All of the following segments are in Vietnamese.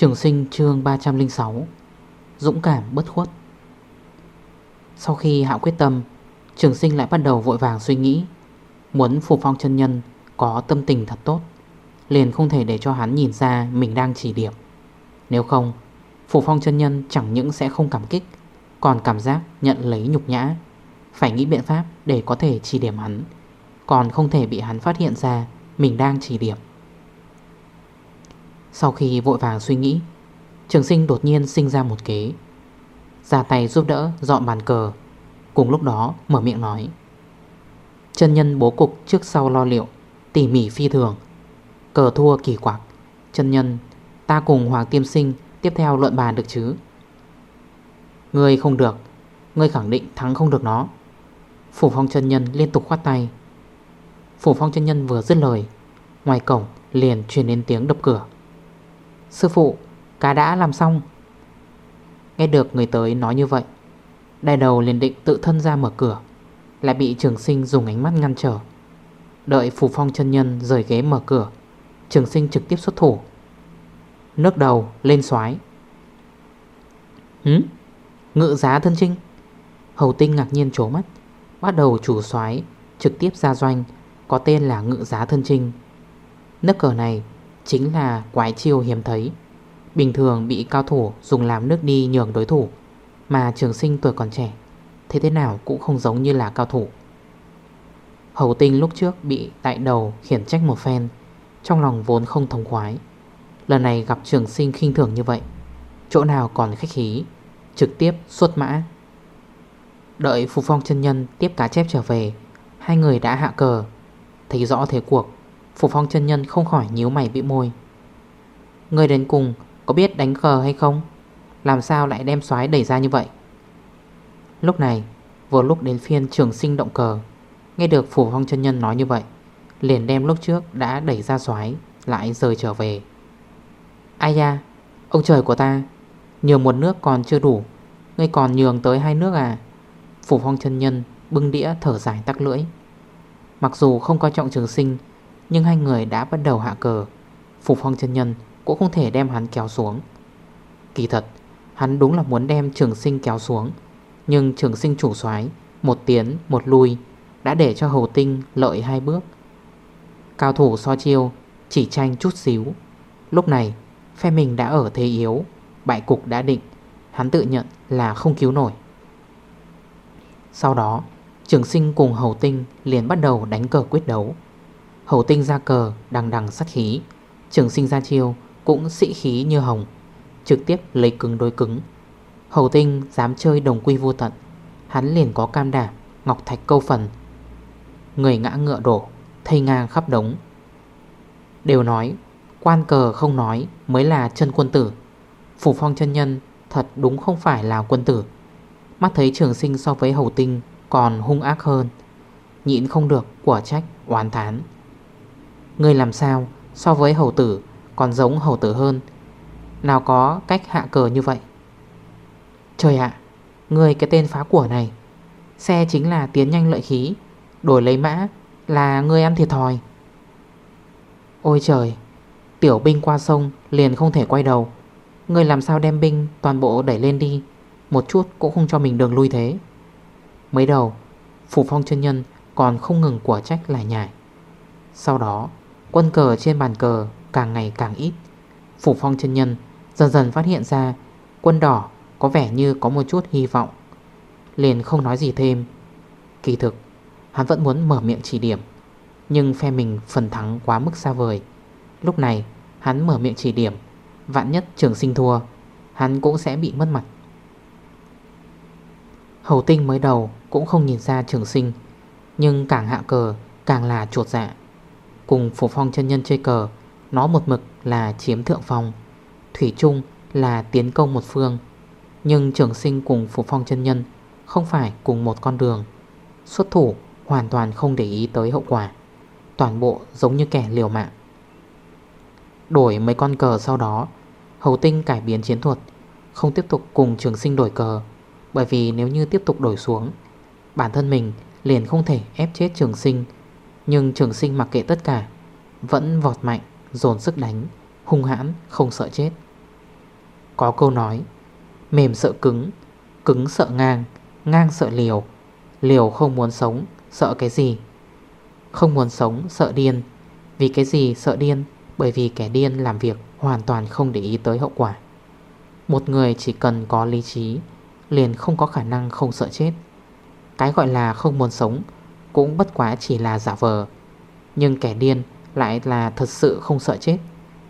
Trường sinh chương 306 Dũng cảm, bất khuất. Sau khi hạ quyết tâm, Trường sinh lại bắt đầu vội vàng suy nghĩ, Muốn phù phong chân nhân Có tâm tình thật tốt, Liền không thể để cho hắn nhìn ra Mình đang chỉ điểm. Nếu không Phù phong chân nhân chẳng những sẽ không cảm kích, Còn cảm giác nhận lấy nhục nhã. Phải nghĩ biện pháp để có thể chỉ điểm hắn, Còn không thể bị hắn phát hiện ra Mình đang chỉ điểm sau khi vội vàng suy nghĩ, Trường sinh đột nhiên sinh ra một kế. Ra tay giúp đỡ dọn bàn cờ, Cùng lúc đó mở miệng nói, Chân nhân bố cục trước sau lo liệu, Tỉ mỉ phi thường. Cờ thua kỳ quặc, Chân nhân, ta cùng Hoàng Tiêm Sinh Tiếp theo luận bàn được chứ? Ngươi không được, Ngươi khẳng định thắng không được nó. Phủ phong chân nhân liên tục khoát tay. Phủ phong chân nhân vừa dứt lời, Ngoài cổng liền truyền đến tiếng đập cửa. Sư phụ, Cá đã làm xong. Nghe được người tới nói như vậy Đại đầu liền định tự thân ra mở cửa, Lại bị trường sinh dùng ánh mắt ngăn trở. Đợi phù phong chân nhân rời ghế mở cửa, Trường sinh trực tiếp xuất thủ. Nước đầu lên xoái. Hứ Ngự giá thân trinh? Hầu tinh ngạc nhiên trố mắt, Bắt đầu chủ xoái Trực tiếp ra doanh, Có tên là ngự giá thân trinh. Nước cờ này Chính là quái chiêu hiếm thấy. Bình thường bị cao thủ dùng làm nước đi nhường đối thủ, Mà trường sinh tuổi còn trẻ, Thế thế nào cũng không giống như là cao thủ. Hầu tinh lúc trước bị tại đầu khiển trách một phen, Trong lòng vốn không thông khoái. Lần này gặp trường sinh khinh thường như vậy, Chỗ nào còn khách khí, Trực tiếp xuất mã. Đợi Phục Phong chân Nhân tiếp cá chép trở về, Hai người đã hạ cờ, Thấy rõ thế cuộc. Phục Phong chân Nhân không khỏi nhíu mày bị môi. Người đến cùng có biết đánh cờ hay không? Làm sao lại đem xoái đẩy ra như vậy? Lúc này, Vừa lúc đến phiên trường sinh động cờ, Nghe được Phủ Phong chân Nhân nói như vậy, Liền đem lúc trước đã đẩy ra xoái Lại rời trở về. Ai da, Ông trời của ta Nhường một nước còn chưa đủ, Ngươi còn nhường tới hai nước à? Phủ Phong chân Nhân bưng đĩa thở dài tắc lưỡi. Mặc dù không coi trọng trường sinh nhưng hai người đã bắt đầu hạ cờ. Phục Phong chân Nhân cũng không thể đem hắn kéo xuống. Kỳ thật, Hắn đúng là muốn đem trường sinh kéo xuống. Nhưng trường sinh chủ soái, Một tiến, một lui, Đã để cho hầu tinh lợi hai bước. Cao thủ so chiêu, Chỉ tranh chút xíu. Lúc này, phe mình đã ở thế yếu, Bại cục đã định. Hắn tự nhận là không cứu nổi. Sau đó, Trường sinh cùng hầu tinh liền bắt đầu đánh cờ quyết đấu. Hầu tinh ra cờ, đằng đằng sát khí. Trường sinh ra chiêu cũng sĩ khí như hồng, Trực tiếp lấy cứng đối cứng. Hầu tinh dám chơi đồng quy vô tận, Hắn liền có cam đảm Ngọc thạch câu phần. Người ngã ngựa đổ, Thây ngang khắp đống. Đều nói, Quan cờ không nói mới là chân quân tử. Phủ phong chân nhân Thật đúng không phải là quân tử. Mắt thấy trường sinh so với hầu tinh Còn hung ác hơn, Nhịn không được quả trách oán thán. Người làm sao so với hầu tử còn giống hầu tử hơn? Nào có cách hạ cờ như vậy? Trời ạ Người cái tên phá của này, Xe chính là tiến nhanh lợi khí, Đổi lấy mã là người ăn thiệt thòi. Ôi trời, Tiểu binh qua sông liền không thể quay đầu. Người làm sao đem binh toàn bộ đẩy lên đi? Một chút cũng không cho mình đường lui thế. Mấy đầu, Phủ phong chân nhân còn không ngừng quả trách lại nhải Sau đó Quân cờ trên bàn cờ càng ngày càng ít. Phủ phong chân nhân dần dần phát hiện ra Quân đỏ có vẻ như có một chút hy vọng. Liền không nói gì thêm. Kỳ thực, Hắn vẫn muốn mở miệng chỉ điểm, Nhưng phe mình phần thắng quá mức xa vời. Lúc này, hắn mở miệng chỉ điểm, Vạn nhất trường sinh thua, Hắn cũng sẽ bị mất mặt. Hầu tinh mới đầu Cũng không nhìn ra trường sinh, Nhưng càng hạ cờ, Càng là chuột dạ. Cùng phủ phong chân nhân chơi cờ. Nó một mực là chiếm thượng phòng Thủy chung là tiến công một phương. Nhưng trường sinh cùng phổ Phong chân Nhân Không phải cùng một con đường. Xuất thủ hoàn toàn không để ý tới hậu quả. Toàn bộ giống như kẻ liều mạng. Đổi mấy con cờ sau đó, Hầu tinh cải biến chiến thuật, Không tiếp tục cùng trường sinh đổi cờ. Bởi vì nếu như tiếp tục đổi xuống, Bản thân mình liền không thể ép chết trường sinh nhưng trường sinh mặc kệ tất cả, Vẫn vọt mạnh, Dồn sức đánh, Hung hãn, không sợ chết. Có câu nói, Mềm sợ cứng Cứng sợ ngang Ngang sợ liều. Liều không muốn sống, Sợ cái gì? Không muốn sống, sợ điên. Vì cái gì sợ điên? Bởi vì kẻ điên làm việc hoàn toàn không để ý tới hậu quả. Một người chỉ cần có lý trí, Liền không có khả năng không sợ chết. Cái gọi là không muốn sống cũng bất quá chỉ là giả vờ. Nhưng kẻ điên lại là thật sự không sợ chết.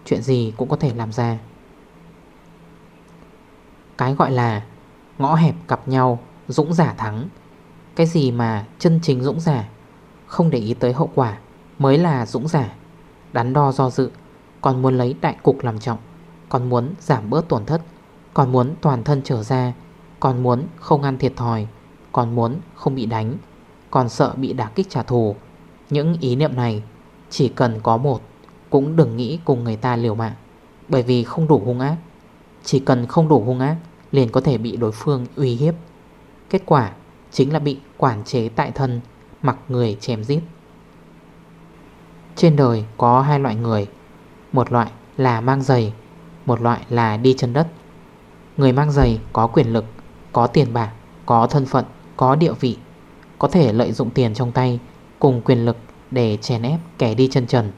Chuyện gì cũng có thể làm ra. Cái gọi là ngõ hẹp gặp nhau, Dũng giả thắng. Cái gì mà chân chính dũng giả, Không để ý tới hậu quả, Mới là dũng giả. Đắn đo do dự, Còn muốn lấy đại cục làm trọng, Còn muốn giảm bớt tổn thất, Còn muốn toàn thân trở ra, Còn muốn không ăn thiệt thòi, Còn muốn không bị đánh. Còn sợ bị đả kích trả thù. Những ý niệm này, chỉ cần có một, Cũng đừng nghĩ cùng người ta liều mạng. Bởi vì không đủ hung ác. Chỉ cần không đủ hung ác, Liền có thể bị đối phương uy hiếp. Kết quả chính là bị quản chế tại thân, Mặc người chém giết. Trên đời có hai loại người. Một loại là mang giày, Một loại là đi chân đất. Người mang giày có quyền lực, Có tiền bạc, Có thân phận, Có địa vị. Có thể lợi dụng tiền trong tay Cùng quyền lực để chèn ép kẻ đi chân trần.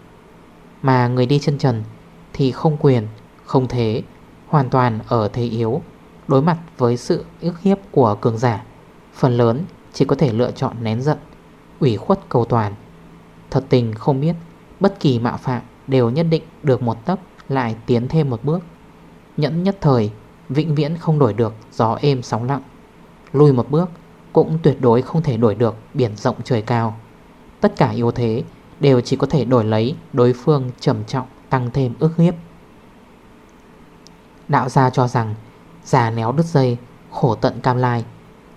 Mà người đi chân trần thì không quyền, không thế Hoàn toàn ở thế yếu Đối mặt với sự ức hiếp của cường giả. Phần lớn chỉ có thể lựa chọn nén giận Ủy khuất cầu toàn. Thật tình không biết Bất kỳ mạo phạm đều nhất định được một tấc Lại tiến thêm một bước. Nhẫn nhất thời Vĩnh viễn không đổi được gió êm sóng lặng. Lùi một bước cũng tuyệt đối không thể đổi được biển rộng trời cao Tất cả yếu thế đều chỉ có thể đổi lấy đối phương trầm trọng tăng thêm ước hiếp. Đạo gia cho rằng già néo đứt dây, khổ tận cam lai.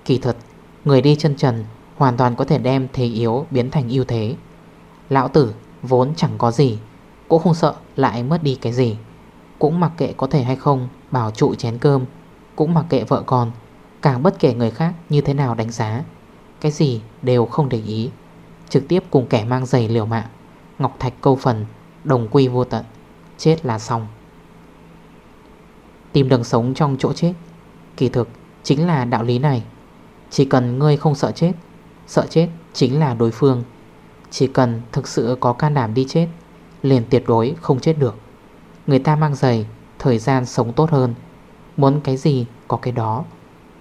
Kỳ thật, người đi chân trần hoàn toàn có thể đem thế yếu biến thành ưu thế. Lão tử vốn chẳng có gì, cũng không sợ lại mất đi cái gì. Cũng mặc kệ có thể hay không bảo trụ chén cơm, cũng mặc kệ vợ con, càng bất kể người khác như thế nào đánh giá. Cái gì đều không để ý. Trực tiếp cùng kẻ mang giày liều mạng, Ngọc Thạch câu phần, Đồng quy vô tận, Chết là xong. Tìm đường sống trong chỗ chết, Kỳ thực chính là đạo lý này. Chỉ cần ngươi không sợ chết Sợ chết chính là đối phương. Chỉ cần thực sự có can đảm đi chết, Liền tuyệt đối không chết được. Người ta mang giày, Thời gian sống tốt hơn. Muốn cái gì có cái đó.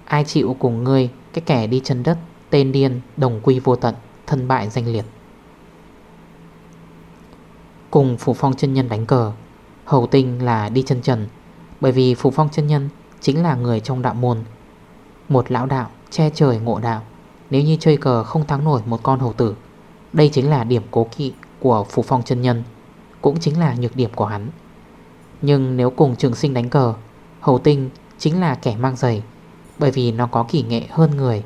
Ai chịu cùng ngươi, Cái kẻ đi chân đất, Tên điên, đồng quy vô tận, Thân bại danh liệt. Cùng Phủ Phong chân Nhân đánh cờ, Hầu tinh là đi chân trần, Bởi vì Phủ Phong chân Nhân Chính là người trong đạo môn. Một lão đạo che trời ngộ đạo, Nếu như chơi cờ không thắng nổi một con hầu tử, Đây chính là điểm cố kỵ Của Phủ Phong chân Nhân, Cũng chính là nhược điểm của hắn. Nhưng nếu cùng trường sinh đánh cờ, Hầu tinh chính là kẻ mang giày bởi vì nó có kỷ nghệ hơn người.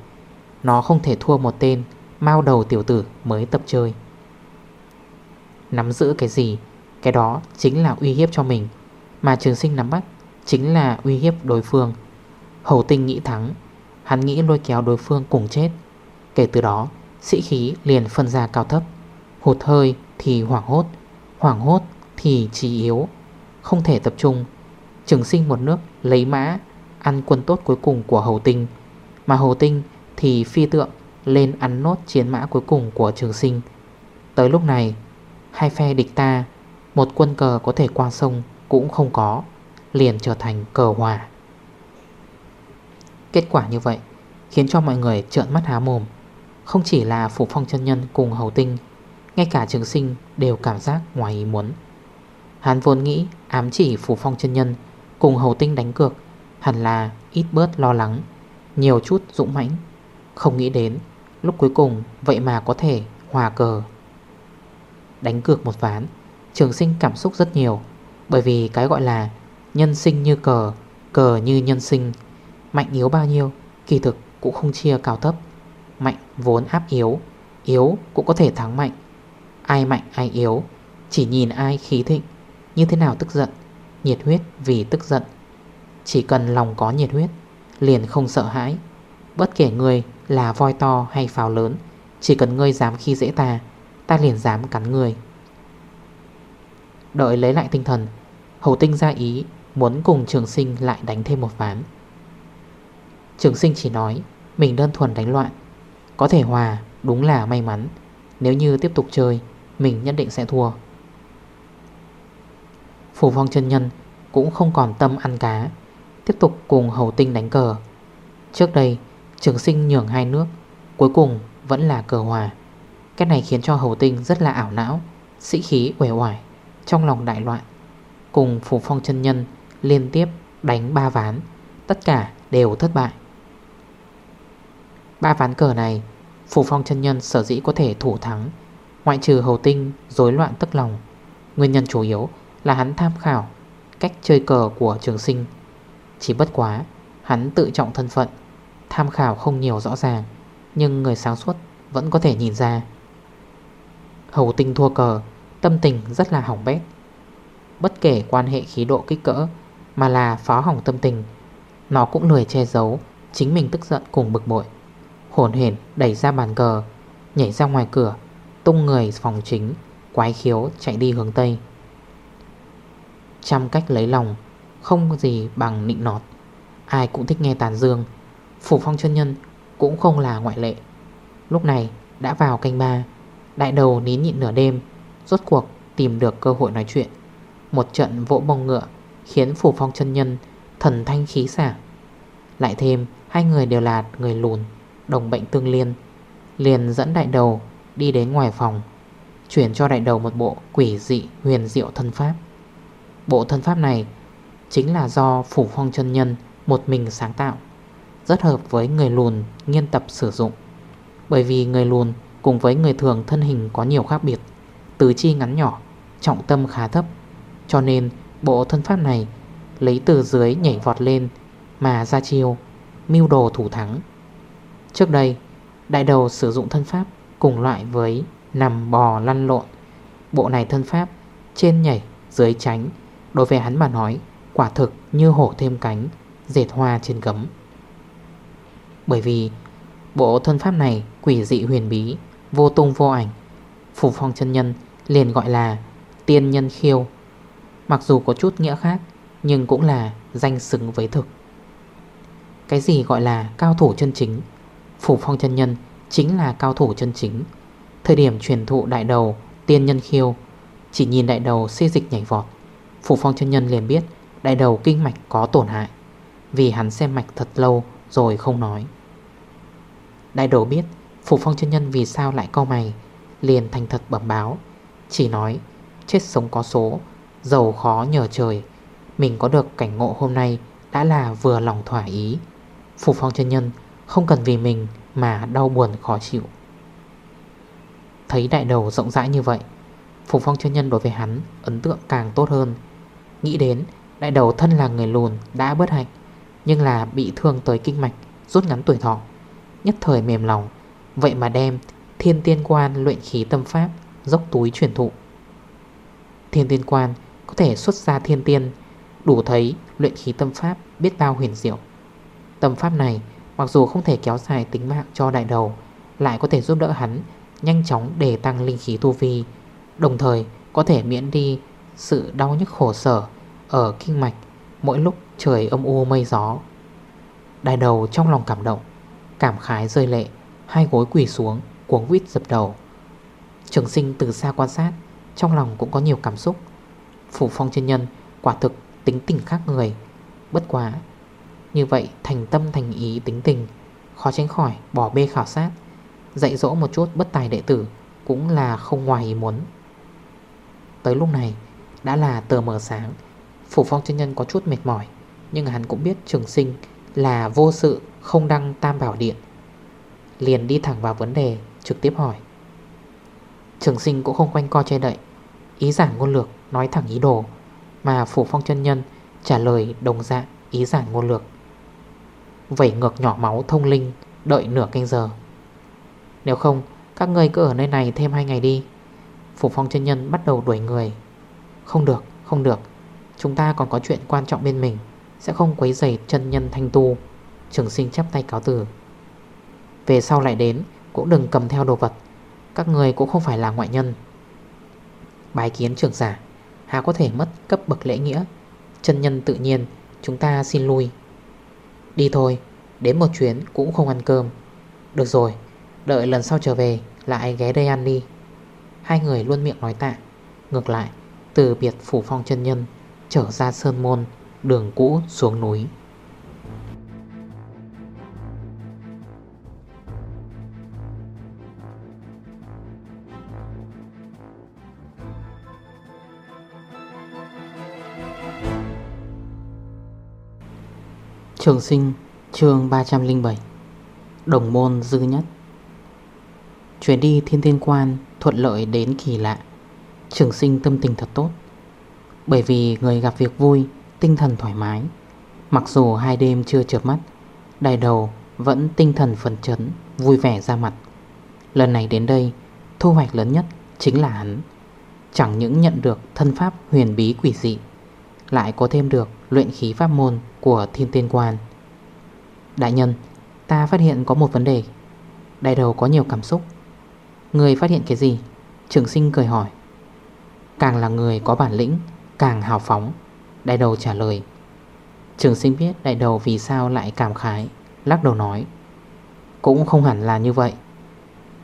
Nó không thể thua một tên Mao đầu tiểu tử mới tập chơi. Nắm giữ cái gì? Cái đó chính là uy hiếp cho mình. Mà trường sinh nắm bắt Chính là uy hiếp đối phương. Hầu tinh nghĩ thắng, Hắn nghĩ lôi kéo đối phương cùng chết. Kể từ đó, sĩ khí liền phân ra cao thấp. Hụt hơi thì hoảng hốt Hoảng hốt thì trí yếu. Không thể tập trung. Trường sinh một nước lấy mã Ăn quân tốt cuối cùng của hầu tinh. Mà hầu tinh thì phi tượng lên ăn nốt chiến mã cuối cùng của trường sinh. Tới lúc này, Hai phe địch ta, Một quân cờ có thể qua sông Cũng không có, Liền trở thành cờ hòa. Kết quả như vậy Khiến cho mọi người trợn mắt há mồm. Không chỉ là Phủ Phong chân Nhân cùng Hầu Tinh, Ngay cả trường sinh đều cảm giác ngoài ý muốn. Hán vốn nghĩ ám chỉ Phủ Phong chân Nhân Cùng Hầu Tinh đánh cược Hẳn là ít bớt lo lắng, Nhiều chút dũng mãnh. Không nghĩ đến, Lúc cuối cùng vậy mà có thể hòa cờ. Đánh cược một ván, Trường sinh cảm xúc rất nhiều, Bởi vì cái gọi là nhân sinh như cờ Cờ như nhân sinh. Mạnh yếu bao nhiêu, Kỳ thực cũng không chia cao thấp. Mạnh vốn áp yếu Yếu cũng có thể thắng mạnh. Ai mạnh, ai yếu, Chỉ nhìn ai khí thịnh, Như thế nào tức giận, Nhiệt huyết vì tức giận. Chỉ cần lòng có nhiệt huyết, Liền không sợ hãi. Bất kể người là voi to hay pháo lớn, Chỉ cần ngươi dám khi dễ ta Ta liền dám cắn người Đợi lấy lại tinh thần, Hầu tinh ra ý, Muốn cùng trường sinh lại đánh thêm một ván. Trường sinh chỉ nói, Mình đơn thuần đánh loạn. Có thể hòa, đúng là may mắn. Nếu như tiếp tục chơi, Mình nhất định sẽ thua. Phủ phong chân nhân Cũng không còn tâm ăn cá. Tiếp tục cùng hầu tinh đánh cờ. Trước đây, trường sinh nhường hai nước, Cuối cùng vẫn là cờ hòa. Cái này khiến cho hầu tinh rất là ảo não, Sĩ khí uể oải Trong lòng đại loạn. Cùng phủ phong chân nhân liên tiếp đánh ba ván, Tất cả đều thất bại. Ba ván cờ này Phủ phong chân nhân sở dĩ có thể thủ thắng, Ngoại trừ hầu tinh rối loạn tức lòng. Nguyên nhân chủ yếu là hắn tham khảo Cách chơi cờ của trường sinh. Chỉ bất quá, Hắn tự trọng thân phận, Tham khảo không nhiều rõ ràng, Nhưng người sáng suốt vẫn có thể nhìn ra. Hầu tinh thua cờ, Tâm tình rất là hỏng bét. Bất kể quan hệ khí độ kích cỡ Mà là phá hỏng tâm tình, Nó cũng lười che giấu Chính mình tức giận cùng bực bội. Hồn hển đẩy ra bàn cờ, Nhảy ra ngoài cửa, Tung người phòng chính, Quái khiếu chạy đi hướng Tây. Trăm cách lấy lòng không có gì bằng nịnh nọt. Ai cũng thích nghe tàn dương. Phủ phong chân nhân cũng không là ngoại lệ. Lúc này đã vào canh ba, Đại đầu nín nhịn nửa đêm, Rốt cuộc tìm được cơ hội nói chuyện. Một trận vỗ bông ngựa Khiến phủ phong chân nhân thần thanh khí xả. Lại thêm, Hai người đều là người lùn, Đồng bệnh tương liên. Liền dẫn đại đầu đi đến ngoài phòng, Chuyển cho đại đầu một bộ quỷ dị huyền diệu thân pháp. Bộ thân pháp này Chính là do phủ phong chân nhân Một mình sáng tạo, Rất hợp với người lùn nghiên tập sử dụng. Bởi vì người lùn Cùng với người thường thân hình có nhiều khác biệt, Tứ chi ngắn nhỏ, Trọng tâm khá thấp. Cho nên, bộ thân pháp này Lấy từ dưới nhảy vọt lên Mà ra chiêu, Mưu đồ thủ thắng. Trước đây, Đại đầu sử dụng thân pháp Cùng loại với nằm bò lăn lộn. Bộ này thân pháp Trên nhảy dưới tránh, Đối với hắn mà nói Quả thực như hổ thêm cánh, Dệt hoa trên gấm. Bởi vì, Bộ thân pháp này quỷ dị huyền bí, Vô tung vô ảnh. Phủ phong chân nhân liền gọi là Tiên nhân khiêu. Mặc dù có chút nghĩa khác, Nhưng cũng là danh xứng với thực. Cái gì gọi là cao thủ chân chính? Phủ phong chân nhân Chính là cao thủ chân chính. Thời điểm truyền thụ đại đầu Tiên nhân khiêu, Chỉ nhìn đại đầu xê dịch nhảy vọt Phủ phong chân nhân liền biết Đại đầu kinh mạch có tổn hại, Vì hắn xem mạch thật lâu rồi không nói. Đại đầu biết Phủ phong chân nhân vì sao lại co mày, Liền thành thật bẩm báo, Chỉ nói, chết sống có số, Giàu khó nhờ trời, Mình có được cảnh ngộ hôm nay Đã là vừa lòng thỏa ý. Phủ phong chân nhân không cần vì mình Mà đau buồn khó chịu. Thấy đại đầu rộng rãi như vậy Phục phong chân nhân đối với hắn Ấn tượng càng tốt hơn, Nghĩ đến đại đầu thân là người lùn, Đã bất hạnh, Nhưng là bị thương tới kinh mạch, Rút ngắn tuổi thọ. Nhất thời mềm lòng, Vậy mà đem thiên tiên quan luyện khí tâm pháp, Dốc túi truyền thụ. Thiên tiên quan có thể xuất ra thiên tiên, Đủ thấy luyện khí tâm pháp biết bao huyền diệu. Tâm pháp này, mặc dù không thể kéo dài tính mạng cho đại đầu, Lại có thể giúp đỡ hắn nhanh chóng để tăng linh khí tu vi, Đồng thời có thể miễn đi sự đau nhức khổ sở ở kinh mạch, mỗi lúc trời âm u mây gió. Đại đầu trong lòng cảm động, Cảm khái rơi lệ, Hai gối quỳ xuống, cuống quýt dập đầu. Trường sinh từ xa quan sát, Trong lòng cũng có nhiều cảm xúc. Phủ phong chân nhân, quả thực tính tình khác người. Bất quá, Như vậy thành tâm thành ý tính tình, Khó tránh khỏi bỏ bê khảo sát. Dạy dỗ một chút bất tài đệ tử Cũng là không ngoài ý muốn. Tới lúc này, Đã là tờ mờ sáng. Phủ phong chân nhân có chút mệt mỏi Nhưng hắn cũng biết trường sinh Là vô sự không đăng tam bảo điện. Liền đi thẳng vào vấn đề Trực tiếp hỏi. Trường sinh cũng không quanh co che đậy Ý giản ngôn lược nói thẳng ý đồ Mà Phủ Phong chân Nhân trả lời đồng dạng ý giản ngôn lược. Vẩy ngược nhỏ máu thông linh Đợi nửa canh giờ. Nếu không các người cứ ở nơi này thêm hai ngày đi. Phủ Phong chân Nhân bắt đầu đuổi người. Không được, không được Chúng ta còn có chuyện quan trọng bên mình. Sẽ không quấy rầy chân nhân thanh tu. Trường sinh chắp tay cáo từ. Về sau lại đến, Cũng đừng cầm theo đồ vật. Các người cũng không phải là ngoại nhân. Bài kiến trưởng giả. Hà có thể mất cấp bậc lễ nghĩa? Chân nhân tự nhiên, Chúng ta xin lui. Đi thôi, Đến một chuyến cũng không ăn cơm. Được rồi, Đợi lần sau trở về Lại ghé đây ăn đi. Hai người luôn miệng nói tạ. Ngược lại, Từ biệt phủ phong chân nhân. Trở ra sơn môn, Đường cũ xuống núi. Trường sinh, chương 307 Đồng môn dư nhất. Chuyến đi thiên tiên quan thuận lợi đến kỳ lạ. Trường sinh tâm tình thật tốt. Bởi vì người gặp việc vui, Tinh thần thoải mái. Mặc dù hai đêm chưa chợp mắt Đại đầu vẫn tinh thần phần chấn, Vui vẻ ra mặt. Lần này đến đây, Thu hoạch lớn nhất chính là hắn. Chẳng những nhận được thân pháp huyền bí quỷ dị, Lại có thêm được luyện khí pháp môn của thiên tiên quan. Đại nhân, Ta phát hiện có một vấn đề. Đại đầu có nhiều cảm xúc. Người phát hiện cái gì? Trường sinh cười hỏi. Càng là người có bản lĩnh Càng hào phóng. Đại đầu trả lời, Trường sinh biết đại đầu vì sao lại cảm khái, Lắc đầu nói, Cũng không hẳn là như vậy.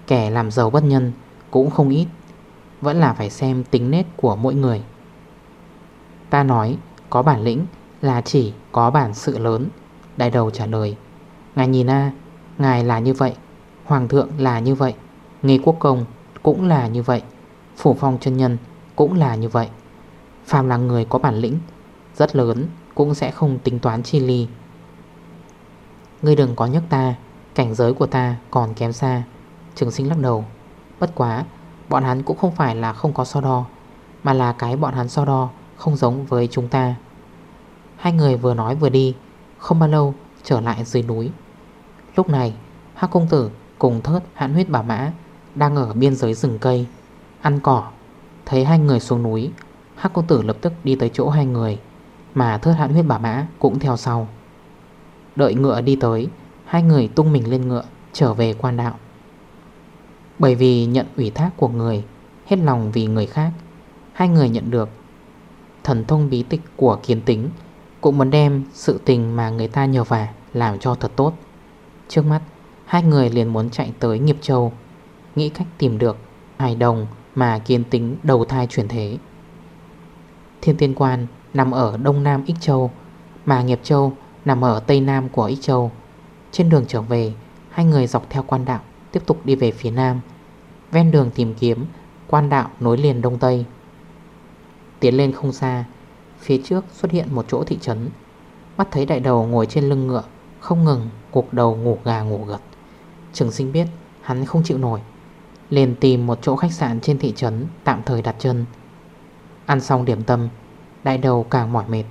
Kẻ làm giàu bất nhân Cũng không ít, Vẫn là phải xem tính nết của mỗi người. Ta nói, Có bản lĩnh là chỉ có bản sự lớn. Đại đầu trả lời, Ngài nhìn a, Ngài là như vậy, Hoàng thượng là như vậy Nghi quốc công cũng là như vậy, Phủ phong chân nhân cũng là như vậy. Phàm là người có bản lĩnh, Rất lớn, cũng sẽ không tính toán chi ly. Ngươi đừng có nhắc ta, Cảnh giới của ta còn kém xa. Trường sinh lắc đầu. Bất quá, Bọn hắn cũng không phải là không có so đo, Mà là cái bọn hắn so đo Không giống với chúng ta. Hai người vừa nói vừa đi, Không bao lâu trở lại dưới núi. Lúc này Hác công tử cùng thớt hãn huyết bà mã Đang ở biên giới rừng cây, Ăn cỏ. Thấy hai người xuống núi hắc công tử lập tức đi tới chỗ hai người, Mà thớt hạn huyết bà mã cũng theo sau. Đợi ngựa đi tới, Hai người tung mình lên ngựa, Trở về quan đạo. Bởi vì nhận ủy thác của người, Hết lòng vì người khác, Hai người nhận được Thần thông bí tịch của kiến tính, Cũng muốn đem sự tình mà người ta nhờ vả Làm cho thật tốt. Trước mắt, Hai người liền muốn chạy tới Nghiệp Châu, Nghĩ cách tìm được hài đồng mà kiến tính đầu thai chuyển thế. Thiên Tiên Quan nằm ở Đông Nam Ích Châu, Mà Nghiệp Châu nằm ở Tây Nam của Ích Châu. Trên đường trở về, Hai người dọc theo quan đạo Tiếp tục đi về phía Nam, Ven đường tìm kiếm Quan đạo nối liền Đông Tây. Tiến lên không xa, Phía trước xuất hiện một chỗ thị trấn. Mắt thấy đại đầu ngồi trên lưng ngựa, Không ngừng cuộc đầu ngủ gà ngủ gật. Trường sinh biết hắn không chịu nổi, liền tìm một chỗ khách sạn trên thị trấn Tạm thời đặt chân. Ăn xong điểm tâm, Đại đầu càng mỏi mệt.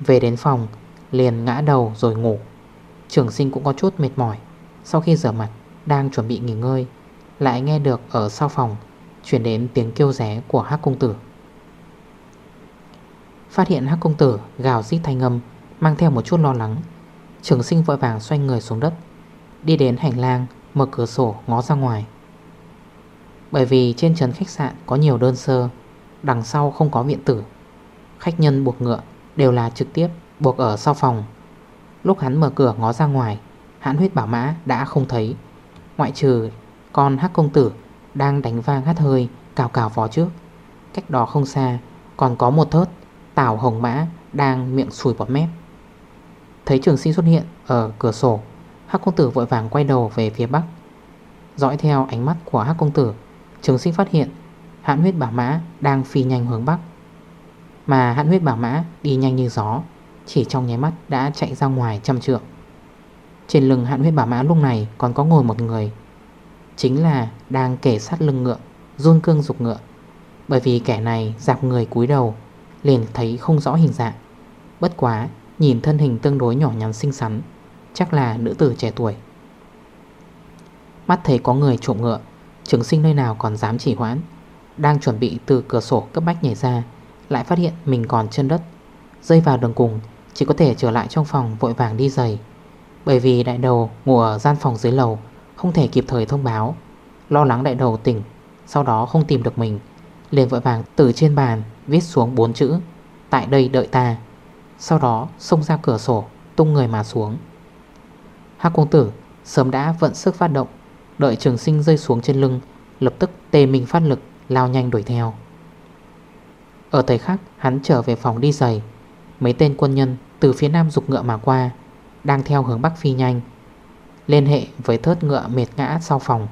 Về đến phòng, liền ngã đầu rồi ngủ. Trường sinh cũng có chút mệt mỏi. Sau khi rửa mặt, Đang chuẩn bị nghỉ ngơi, Lại nghe được ở sau phòng Chuyển đến tiếng kêu ré của Hắc Công Tử. Phát hiện Hắc Công Tử gào rít thanh âm, Mang theo một chút lo lắng. Trường sinh vội vàng xoay người xuống đất, Đi đến hành lang, Mở cửa sổ, ngó ra ngoài. Bởi vì trên trần khách sạn có nhiều đơn sơ Đằng sau không có viện tử. Khách nhân buộc ngựa Đều là trực tiếp buộc ở sau phòng. Lúc hắn mở cửa ngó ra ngoài, Hãn huyết bảo mã đã không thấy. Ngoại trừ con hắc công tử Đang đánh vang hát hơi, Cào cào vó trước. Cách đó không xa, Còn có một thớt Tảo hồng mã đang miệng sùi bọt mép. Thấy trường sinh xuất hiện ở cửa sổ, Hắc công tử vội vàng quay đầu về phía bắc. Dõi theo ánh mắt của Hắc công tử, Trường sinh phát hiện Hãn huyết bảo mã đang phi nhanh hướng bắc. Mà Hãn huyết bảo mã đi nhanh như gió, Chỉ trong nháy mắt đã chạy ra ngoài trăm trượng. Trên lưng Hãn huyết bảo mã lúc này còn có ngồi một người, Chính là đang kể sát lưng ngựa, Run cương dục ngựa. Bởi vì kẻ này dạp người cúi đầu, Liền thấy không rõ hình dạng. Bất quá, nhìn thân hình tương đối nhỏ nhắn xinh xắn, Chắc là nữ tử trẻ tuổi. Mắt thấy có người trộm ngựa, Trường sinh nơi nào còn dám chỉ hoãn. Đang chuẩn bị từ cửa sổ cấp bách nhảy ra, Lại phát hiện mình còn chân đất. Rơi vào đường cùng, Chỉ có thể trở lại trong phòng vội vàng đi giày. Bởi vì đại đầu ngủ ở gian phòng dưới lầu, Không thể kịp thời thông báo. Lo lắng đại đầu tỉnh, Sau đó không tìm được mình, liền vội vàng từ trên bàn viết xuống bốn chữ, Tại đây đợi ta. Sau đó xông ra cửa sổ, Tung người mà xuống. Hác công tử sớm đã vận sức phát động, Đợi trường sinh rơi xuống trên lưng, Lập tức tê mình phát lực. Lao nhanh đuổi theo. Ở thời khắc hắn trở về phòng đi giày, Mấy tên quân nhân từ phía nam dục ngựa mà qua, Đang theo hướng bắc phi nhanh. Liên hệ với thớt ngựa mệt ngã sau phòng,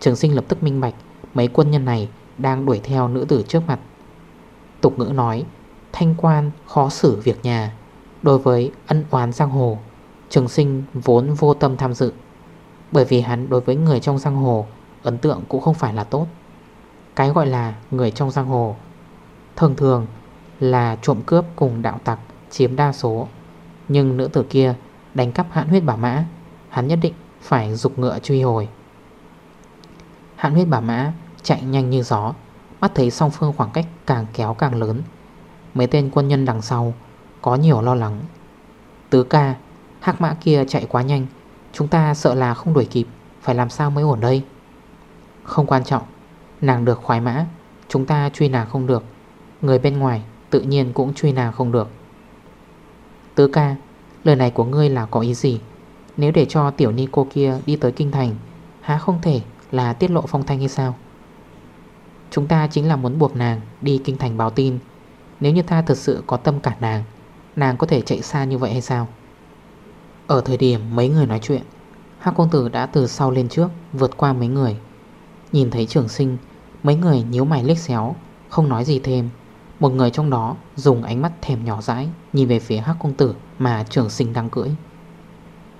Trường sinh lập tức minh bạch Mấy quân nhân này đang đuổi theo nữ tử trước mặt. Tục ngữ nói, Thanh quan khó xử việc nhà. Đối với ân oán giang hồ, Trường sinh vốn vô tâm tham dự, Bởi vì hắn đối với người trong giang hồ, Ấn tượng cũng không phải là tốt. Cái gọi là người trong giang hồ. Thường thường là trộm cướp cùng đạo tặc Chiếm đa số, Nhưng nữ tử kia đánh cắp hạn huyết bảo mã, Hắn nhất định phải dục ngựa truy hồi. Hạn huyết bảo mã chạy nhanh như gió, Mắt thấy song phương khoảng cách càng kéo càng lớn. Mấy tên quân nhân đằng sau Có nhiều lo lắng. Tứ ca, hắc mã kia chạy quá nhanh, Chúng ta sợ là không đuổi kịp, Phải làm sao mới ổn đây? Không quan trọng Nàng được khoái mã, Chúng ta truy nàng không được. Người bên ngoài tự nhiên cũng truy nàng không được. Tứ ca, Lời này của ngươi là có ý gì? Nếu để cho tiểu ni cô kia đi tới kinh thành, Há không thể là tiết lộ phong thanh hay sao? Chúng ta chính là muốn buộc nàng đi kinh thành báo tin. Nếu như ta thật sự có tâm cả nàng Nàng có thể chạy xa như vậy hay sao? Ở thời điểm mấy người nói chuyện Hác công tử đã từ sau lên trước Vượt qua mấy người. Nhìn thấy trường sinh, Mấy người nhíu mày liếc xéo, Không nói gì thêm. Một người trong đó dùng ánh mắt thèm nhỏ dãi Nhìn về phía hắc công tử mà trường sinh đang cưỡi.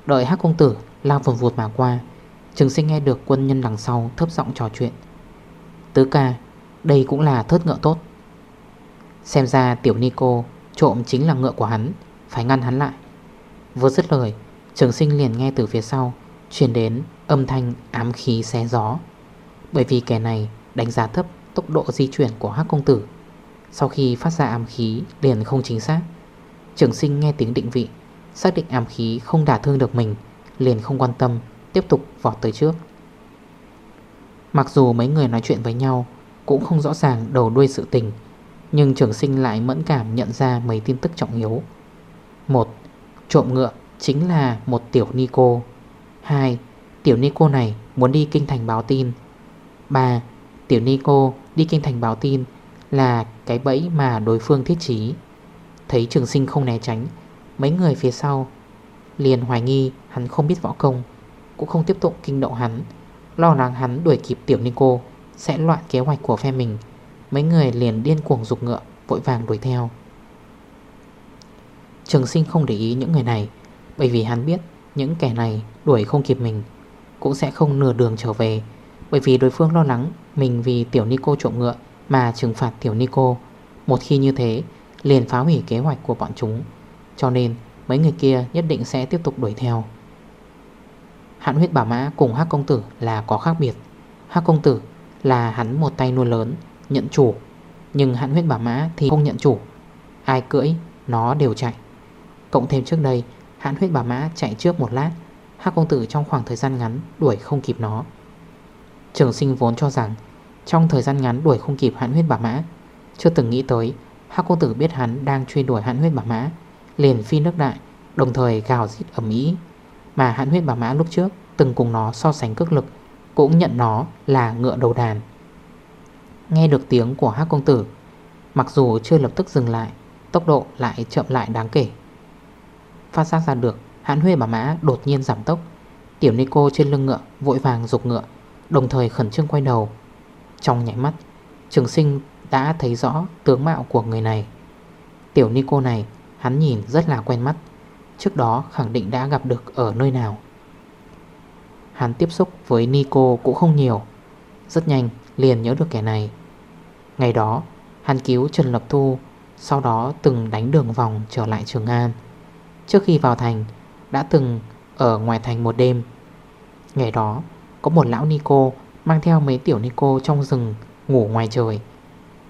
Đợi hắc công tử lao vùn vụt mà qua, Trường sinh nghe được quân nhân đằng sau thấp giọng trò chuyện. Tứ ca, Đây cũng là thớt ngựa tốt. Xem ra tiểu Nico Trộm chính là ngựa của hắn, Phải ngăn hắn lại. Vừa dứt lời, Trường sinh liền nghe từ phía sau Chuyển đến âm thanh ám khí xé gió. Bởi vì kẻ này đánh giá thấp tốc độ di chuyển của hắc công tử. Sau khi phát ra ám khí, liền không chính xác. Trường sinh nghe tiếng định vị, Xác định ám khí không đả thương được mình, Liền không quan tâm, Tiếp tục vọt tới trước. Mặc dù mấy người nói chuyện với nhau Cũng không rõ ràng đầu đuôi sự tình, Nhưng trường sinh lại mẫn cảm nhận ra mấy tin tức trọng yếu. Một, Trộm ngựa chính là một tiểu ni cô. 2. Tiểu ni cô này muốn đi kinh thành báo tin 3. Tiểu nico đi kinh thành báo tin Là cái bẫy mà đối phương thiết trí. Thấy trường sinh không né tránh, Mấy người phía sau Liền hoài nghi hắn không biết võ công, Cũng không tiếp tục kinh động hắn, Lo lắng hắn đuổi kịp tiểu Nico Sẽ loạn kế hoạch của phe mình. Mấy người liền điên cuồng dục ngựa, Vội vàng đuổi theo. Trường sinh không để ý những người này, Bởi vì hắn biết Những kẻ này đuổi không kịp mình, Cũng sẽ không nửa đường trở về. Bởi vì đối phương lo lắng Mình vì tiểu Nico trộm ngựa Mà trừng phạt tiểu Nico. Một khi như thế, Liền phá hủy kế hoạch của bọn chúng. Cho nên, mấy người kia nhất định sẽ tiếp tục đuổi theo. Hạn huyết bảo mã cùng Hắc Công Tử là có khác biệt. Hắc Công Tử là hắn một tay nuôi lớn, Nhận chủ. Nhưng hạn huyết bảo mã thì không nhận chủ. Ai cưỡi, nó đều chạy. Cộng thêm trước đây Hạn huyết bảo mã chạy trước một lát, Hắc Công Tử trong khoảng thời gian ngắn đuổi không kịp nó. Trường sinh vốn cho rằng, Trong thời gian ngắn đuổi không kịp hãn huyết bả mã, Chưa từng nghĩ tới Hắc Công Tử biết hắn đang truy đuổi hãn huyết bả mã, Liền phi nước đại, Đồng thời gào rít ẩm ý mà hãn huyết bả mã lúc trước Từng cùng nó so sánh cước lực, Cũng nhận nó là ngựa đầu đàn. Nghe được tiếng của hát công tử, Mặc dù chưa lập tức dừng lại, Tốc độ lại chậm lại đáng kể. Phát giác ra được, Hãn huyết bả mã đột nhiên giảm tốc. Tiểu Nico trên lưng ngựa vội vàng dục ngựa Đồng thời khẩn trương quay đầu. Trong nhảy mắt, Trường sinh đã thấy rõ tướng mạo của người này. Tiểu Nico này, Hắn nhìn rất là quen mắt. Trước đó khẳng định đã gặp được ở nơi nào. Hắn tiếp xúc với Nico cũng không nhiều. Rất nhanh liền nhớ được kẻ này. Ngày đó, hắn cứu Trần Lập Thu, Sau đó từng đánh đường vòng trở lại Trường An. Trước khi vào thành, Đã từng ở ngoài thành một đêm. Ngày đó có một lão Nico Mang theo mấy tiểu Nico trong rừng Ngủ ngoài trời.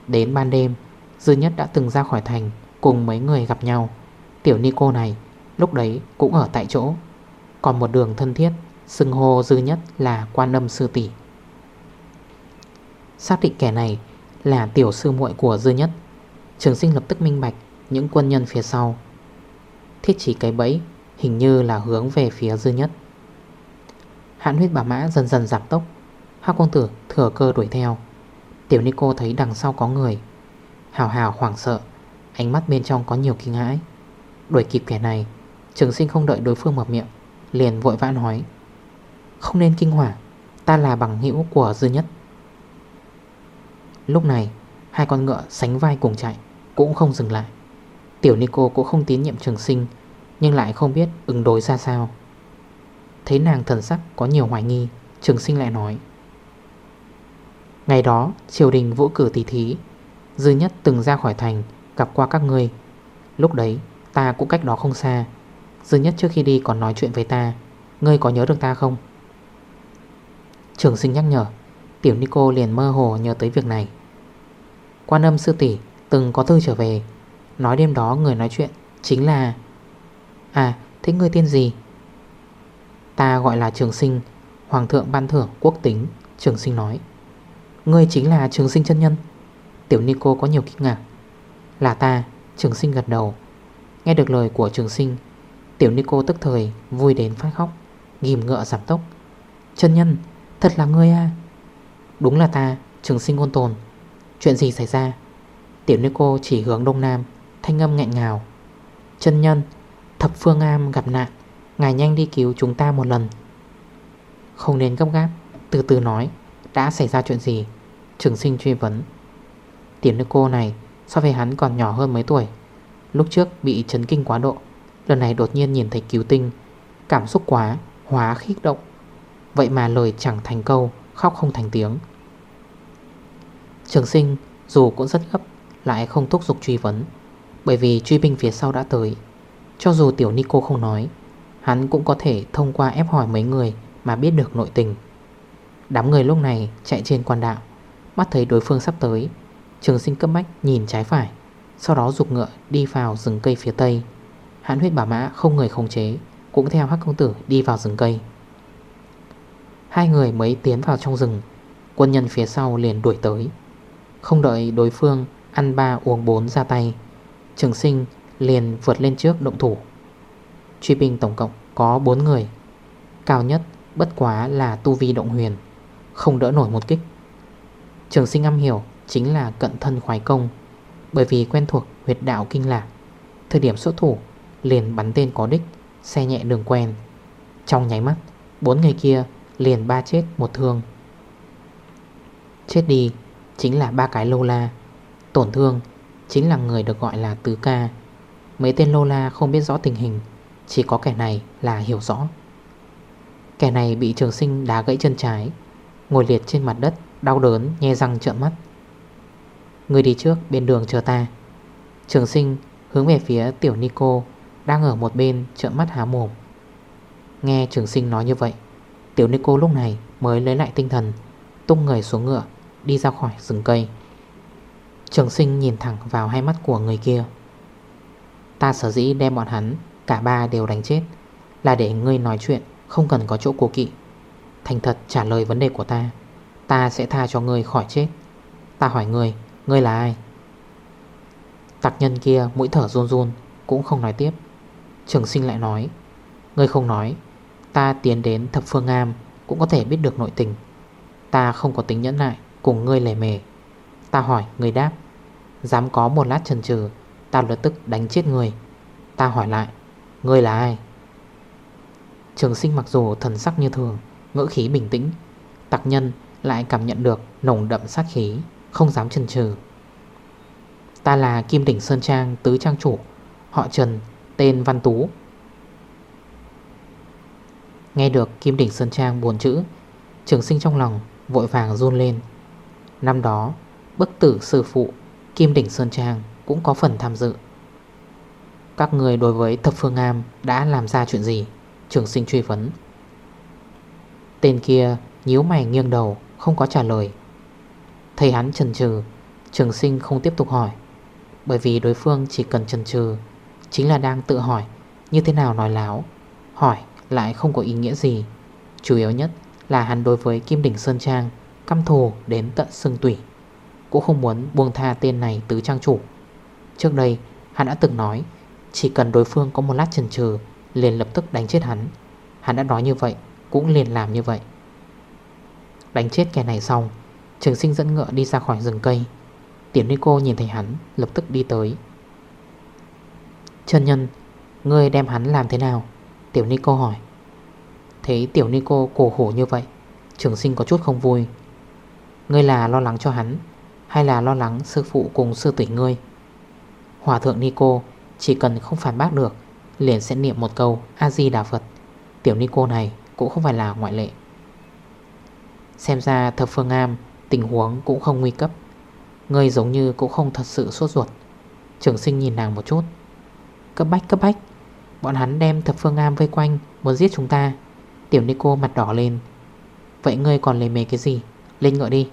Đến ban đêm, Dư nhất đã từng ra khỏi thành Cùng mấy người gặp nhau. Tiểu Nico này lúc đấy cũng ở tại chỗ. Còn một đường thân thiết Xưng hô dư nhất là quan âm sư tỷ. Xác định kẻ này là tiểu sư muội của dư nhất, Trường sinh lập tức minh bạch Những quân nhân phía sau. Thiết chỉ cái bẫy Hình như là hướng về phía dư nhất. Hạn huyết bà mã dần dần giảm tốc. Hác công tử thừa cơ đuổi theo. Tiểu Nico thấy đằng sau có người. Hào hào hoảng sợ, Ánh mắt bên trong có nhiều kinh hãi. Đuổi kịp kẻ này, Trường sinh không đợi đối phương mở miệng, Liền vội vã nói, Không nên kinh hỏa, Ta là bằng hữu của dư nhất. Lúc này, Hai con ngựa sánh vai cùng chạy, Cũng không dừng lại. Tiểu Nico cũng không tín nhiệm trường sinh, Nhưng lại không biết ứng đối ra sao. Thấy nàng thần sắc có nhiều hoài nghi, Trường sinh lại nói. Ngày đó, triều đình vũ cử tỷ thí, Dư nhất từng ra khỏi thành, Gặp qua các người Lúc đấy, ta cũng cách đó không xa. Dư nhất trước khi đi còn nói chuyện với ta, Ngươi có nhớ được ta không? Trường sinh nhắc nhở, Tiểu Nico liền mơ hồ nhớ tới việc này. Quan âm sư tỷ từng có thư trở về, Nói đêm đó người nói chuyện Chính là À thế ngươi tên gì? Ta gọi là trường sinh, Hoàng thượng ban thưởng quốc tính, Trường sinh nói. Ngươi chính là trường sinh chân nhân. Tiểu Nico có nhiều kinh ngạc. Là ta, trường sinh gật đầu. Nghe được lời của trường sinh, Tiểu Nico tức thời vui đến phát khóc, Ghim ngựa giảm tốc. Chân nhân, thật là ngươi à? Đúng là ta, trường sinh ôn tồn. Chuyện gì xảy ra? Tiểu Nico chỉ hướng đông nam, Thanh âm nghẹn ngào. Chân nhân, Thập phương am gặp nạn. Ngài nhanh đi cứu chúng ta một lần. Không nên gấp gáp, Từ từ nói, Đã xảy ra chuyện gì? Trường sinh truy vấn. Tiểu Nico này, so với hắn còn nhỏ hơn mấy tuổi. Lúc trước bị chấn kinh quá độ, Lần này đột nhiên nhìn thấy cứu tinh, Cảm xúc quá, Hóa khích động. Vậy mà lời chẳng thành câu, Khóc không thành tiếng. Trường sinh, dù cũng rất gấp, Lại không thúc giục truy vấn, Bởi vì truy binh phía sau đã tới. Cho dù tiểu Nico không nói Hắn cũng có thể thông qua ép hỏi mấy người Mà biết được nội tình. Đám người lúc này chạy trên quan đạo, Mắt thấy đối phương sắp tới. Trường sinh cấp bách nhìn trái phải, Sau đó dục ngựa đi vào rừng cây phía tây. Hãn huyết bảo mã không người khống chế, Cũng theo hắc công tử đi vào rừng cây. Hai người mới tiến vào trong rừng, Quân nhân phía sau liền đuổi tới. Không đợi đối phương Ăn ba uống bốn ra tay, Trường sinh liền vượt lên trước động thủ. Truy binh tổng cộng có 4 người. Cao nhất bất quá là tu vi động huyền, Không đỡ nổi một kích. Trường sinh âm hiểu chính là cận thân khoái công, Bởi vì quen thuộc huyệt đạo kinh lạc. Thời điểm xuất thủ, liền bắn tên có đích, Xe nhẹ đường quen. Trong nháy mắt, Bốn người kia liền ba chết một thương. Chết đi Chính là ba cái lô la Tổn thương Chính là người được gọi là tứ ca. Mấy tên lô la không biết rõ tình hình chỉ có kẻ này là hiểu rõ. Kẻ này bị trường sinh đá gãy chân trái, Ngồi liệt trên mặt đất, Đau đớn, nhe răng trợn mắt. Người đi trước bên đường chờ ta. Trường sinh hướng về phía tiểu Nico, Đang ở một bên trợn mắt há mồm. Nghe trường sinh nói như vậy, Tiểu Nico lúc này mới lấy lại tinh thần, Tung người xuống ngựa, Đi ra khỏi rừng cây. Trường sinh nhìn thẳng vào hai mắt của người kia. Ta sở dĩ đem bọn hắn Cả ba đều đánh chết. Là để ngươi nói chuyện, Không cần có chỗ cố kỵ. Thành thật trả lời vấn đề của ta Ta sẽ tha cho ngươi khỏi chết. Ta hỏi ngươi Ngươi là ai? Tạc nhân kia mũi thở run run, Cũng không nói tiếp. Trường sinh lại nói, Ngươi không nói, Ta tiến đến thập phương am Cũng có thể biết được nội tình. Ta không có tính nhẫn nại Cùng ngươi lề mề. Ta hỏi, ngươi đáp, Dám có một lát chần chừ, Ta lập tức đánh chết người Ta hỏi lại Ngươi là ai? Trường sinh mặc dù thần sắc như thường, Ngữ khí bình tĩnh Tạc nhân lại cảm nhận được nồng đậm sát khí, Không dám chần chừ. Ta là Kim Đỉnh Sơn Trang Tứ Trang Chủ, Họ Trần, Tên Văn Tú. Nghe được Kim Đỉnh Sơn Trang buồn chữ, Trường sinh trong lòng vội vàng run lên. Năm đó, Bức tử sư phụ Kim Đỉnh Sơn Trang cũng có phần tham dự. Các người đối với thập phương am đã làm ra chuyện gì? Trường sinh truy vấn. Tên kia nhíu mày nghiêng đầu, Không có trả lời. Thầy hắn trần trừ Trường sinh không tiếp tục hỏi. Bởi vì đối phương chỉ cần trần trừ Chính là đang tự hỏi, Như thế nào nói láo. Hỏi lại không có ý nghĩa gì. Chủ yếu nhất là hắn đối với Kim Đỉnh Sơn Trang, Căm thù đến tận xương tủy. Cũng không muốn buông tha tên này tứ trang chủ. Trước đây, hắn đã từng nói chỉ cần đối phương có một lát chần chừ, Liền lập tức đánh chết hắn. Hắn đã nói như vậy, Cũng liền làm như vậy. Đánh chết kẻ này xong, Trường sinh dẫn ngựa đi ra khỏi rừng cây. Tiểu Nico nhìn thấy hắn, Lập tức đi tới. Chân nhân, Ngươi đem hắn làm thế nào? Tiểu Nico hỏi. Thấy Tiểu Nico cổ hổ như vậy, Trường sinh có chút không vui. Ngươi là lo lắng cho hắn, Hay là lo lắng sư phụ cùng sư tỷ ngươi? Hòa thượng Nico chỉ cần không phản bác được, Liền sẽ niệm một câu A-di-đà Phật. Tiểu Nico này cũng không phải là ngoại lệ. Xem ra thập phương am, Tình huống cũng không nguy cấp. Ngươi giống như cũng không thật sự sốt ruột. Trường sinh nhìn nàng một chút. Cấp bách cấp bách. Bọn hắn đem thập phương am vây quanh, Muốn giết chúng ta. Tiểu Nico mặt đỏ lên. Vậy ngươi còn lề mề cái gì? Lên ngựa đi.